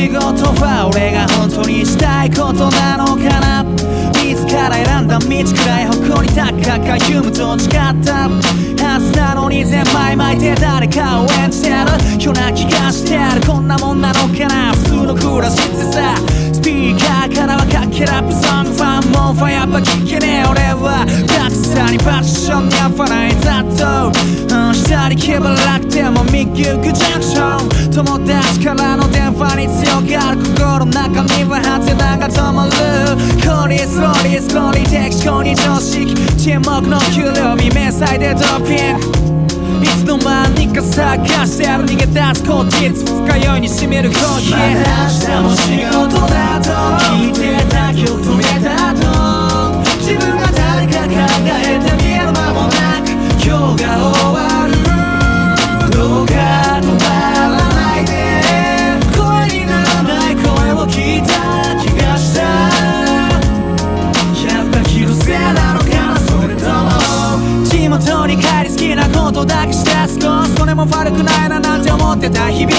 仕事は俺が本当にしたいことなのかな？自ら選んだ道くらい誇り高く歩むと誓った？はずなのに全枚巻いて誰かを演じてる？ような気がしてる。こんなもんなのかな？普通の暮らしってさ。スピーカーからはかけラップソングファンもファイアップ聞けねえ。俺はたくさんにファッションに合わない。ざっとと、うん、下に気ばなくても右行くジャンクション友達からの電話に強がる心の中にはハテナが止まるコリスロリスロリ適当に常識沈黙の給料日明細でドッピングいつの間にか探してる逃げ出す口実二日酔いにしめるコーヒーまた明日も仕事だと聞いてたことだけして過ごすそれも悪くないななんて思ってた日々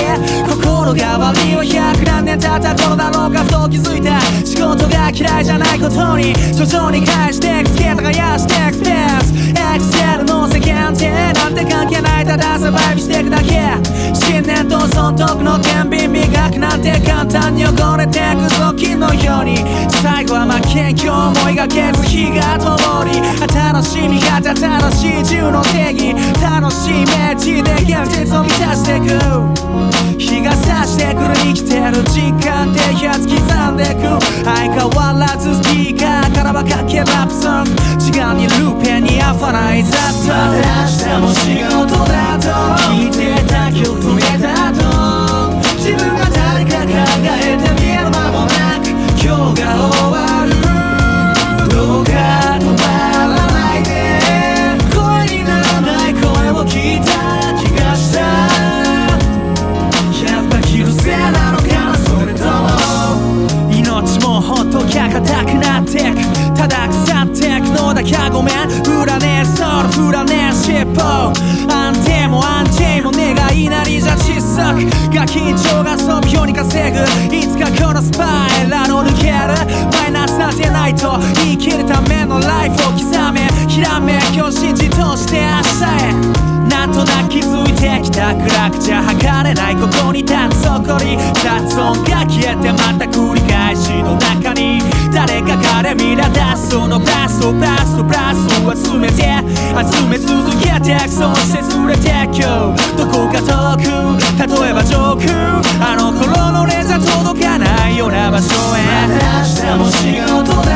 心変わりを100何年経った頃だろうかふと気づいた仕事が嫌いじゃないことに徐々に返してつけたがやしてエクスペースエクセルの世間体なんて関係ないただサバイブしていくだけ信念と損得の天秤磨くなんて簡単に汚れてくぞ金のように最後は負けん今日思いがけず日が灯り楽しみ方楽しい自由の定義楽しいイメージで現実を満たしていく日が差してくる生きてる時間でやつ刻んでく相変わらずスピーカーからはかけラップソング時間にルーペンに合わないざっと明日も仕事だと聞いてた曲止ってくのだけはごめん振らねえソウル振らねえ尻尾安定も安定も願いなりじゃ窒息が緊張がそびように稼ぐいつかこのスパイラル抜けるマイナスなんてないと生きるためのライフを刻めひらめきを信じ通して明日へなんとなく気づいてきた暗くじゃ測れないここに立つ誇り雑音が消えてまた繰り返しの中にから見ら出そのバスとバスとバスを集めて集め続けてそして連れて今日どこか遠く例えば上空あの頃のレザー届かないような場所へまた明日も仕事だ